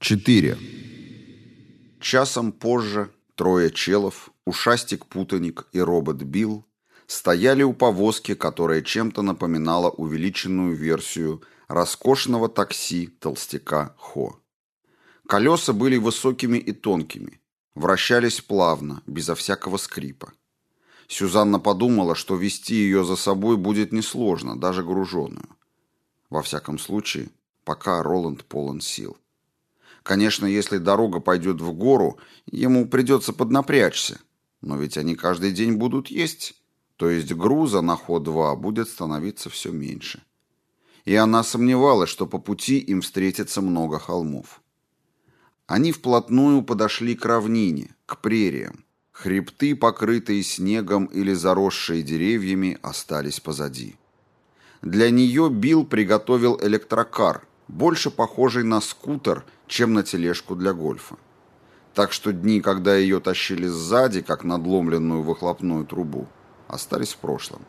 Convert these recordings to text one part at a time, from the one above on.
4. Часом позже трое челов, ушастик-путаник и робот Билл стояли у повозки, которая чем-то напоминала увеличенную версию роскошного такси толстяка Хо. Колеса были высокими и тонкими, вращались плавно, безо всякого скрипа. Сюзанна подумала, что вести ее за собой будет несложно, даже груженую. Во всяком случае, пока Роланд полон сил. Конечно, если дорога пойдет в гору, ему придется поднапрячься. Но ведь они каждый день будут есть. То есть груза на ход-2 будет становиться все меньше. И она сомневалась, что по пути им встретится много холмов. Они вплотную подошли к равнине, к прериям. Хребты, покрытые снегом или заросшие деревьями, остались позади. Для нее Билл приготовил электрокар, больше похожий на скутер – чем на тележку для гольфа. Так что дни, когда ее тащили сзади, как надломленную выхлопную трубу, остались в прошлом.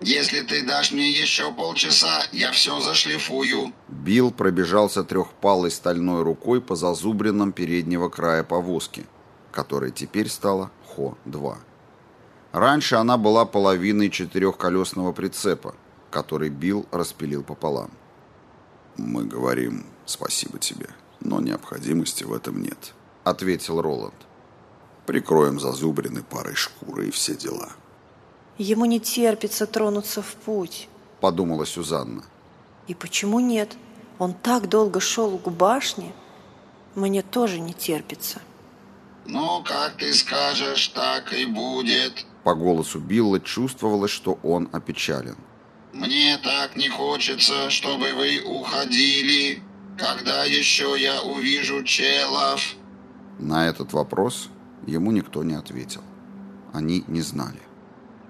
«Если ты дашь мне еще полчаса, я все зашлифую». Билл пробежался трехпалой стальной рукой по зазубринам переднего края повозки, которая теперь стала Хо-2. Раньше она была половиной четырехколесного прицепа, который Билл распилил пополам. «Мы говорим спасибо тебе», но необходимости в этом нет», — ответил Роланд. «Прикроем зазубрины парой шкуры и все дела». «Ему не терпится тронуться в путь», — подумала Сюзанна. «И почему нет? Он так долго шел к башне. Мне тоже не терпится». «Ну, как ты скажешь, так и будет». По голосу Билла чувствовалось, что он опечален. «Мне так не хочется, чтобы вы уходили». Когда еще я увижу челов? На этот вопрос ему никто не ответил. Они не знали.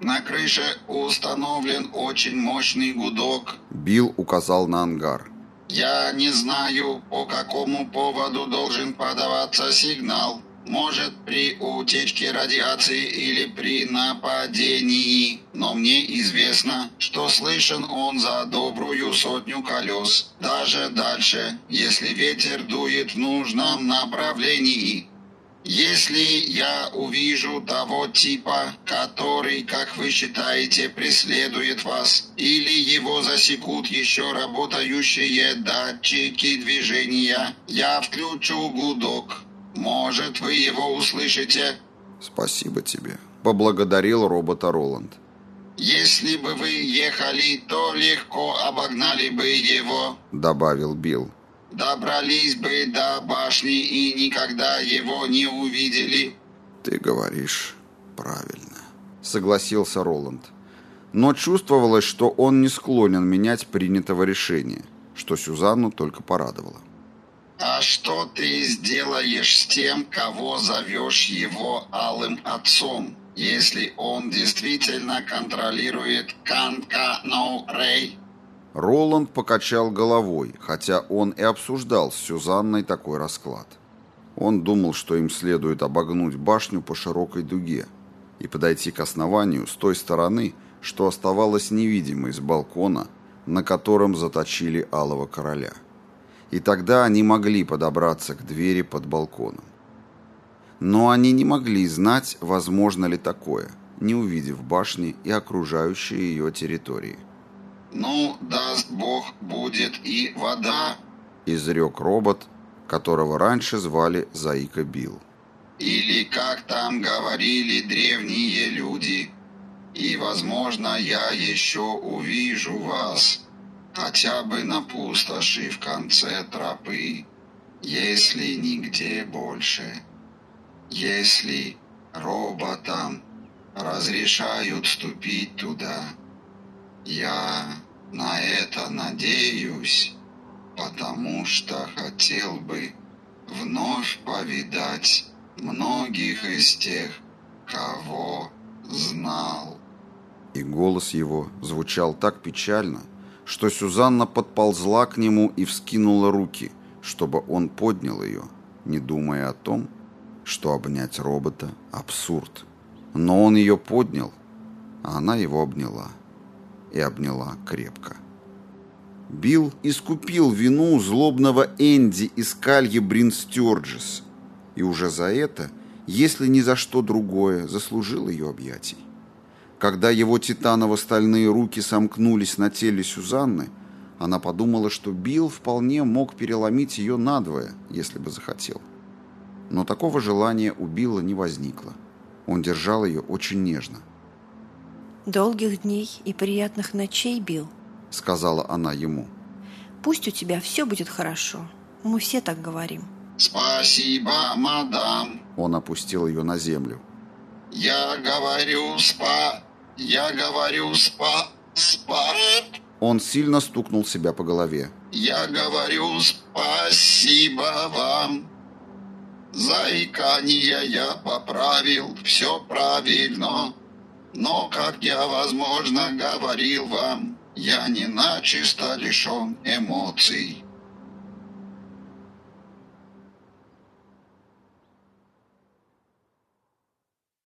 На крыше установлен очень мощный гудок. Билл указал на ангар. Я не знаю, по какому поводу должен подаваться сигнал. Может, при утечке радиации или при нападении. Но мне известно, что слышен он за добрую сотню колес. Даже дальше, если ветер дует в нужном направлении. Если я увижу того типа, который, как вы считаете, преследует вас, или его засекут еще работающие датчики движения, я включу гудок. Может, вы его услышите?» «Спасибо тебе», — поблагодарил робота Роланд. «Если бы вы ехали, то легко обогнали бы его», — добавил Билл. «Добрались бы до башни и никогда его не увидели». «Ты говоришь правильно», — согласился Роланд. Но чувствовалось, что он не склонен менять принятого решения, что Сюзанну только порадовало. А что ты сделаешь с тем, кого зовешь его алым отцом, если он действительно контролирует Канка Ноу Рэй? Роланд покачал головой, хотя он и обсуждал с Сюзанной такой расклад. Он думал, что им следует обогнуть башню по широкой дуге и подойти к основанию с той стороны, что оставалось невидимой с балкона, на котором заточили Алого Короля и тогда они могли подобраться к двери под балконом. Но они не могли знать, возможно ли такое, не увидев башни и окружающие ее территории. «Ну, даст Бог, будет и вода», — изрек робот, которого раньше звали Заика Билл. «Или, как там говорили древние люди, и, возможно, я еще увижу вас» хотя бы на пустоши в конце тропы, если нигде больше. Если роботам разрешают ступить туда, я на это надеюсь, потому что хотел бы вновь повидать многих из тех, кого знал. И голос его звучал так печально, что Сюзанна подползла к нему и вскинула руки, чтобы он поднял ее, не думая о том, что обнять робота – абсурд. Но он ее поднял, а она его обняла. И обняла крепко. Билл искупил вину злобного Энди из Кальи Брин Стюрджес, и уже за это, если ни за что другое, заслужил ее объятий. Когда его титаново-стальные руки сомкнулись на теле Сюзанны, она подумала, что Билл вполне мог переломить ее надвое, если бы захотел. Но такого желания у Билла не возникло. Он держал ее очень нежно. «Долгих дней и приятных ночей, Билл», — сказала она ему. «Пусть у тебя все будет хорошо. Мы все так говорим». «Спасибо, мадам». Он опустил ее на землю. «Я говорю спа... Я говорю спа... спа...» Он сильно стукнул себя по голове. «Я говорю спасибо вам. Заикание я поправил, все правильно. Но, как я, возможно, говорил вам, я не начисто лишен эмоций.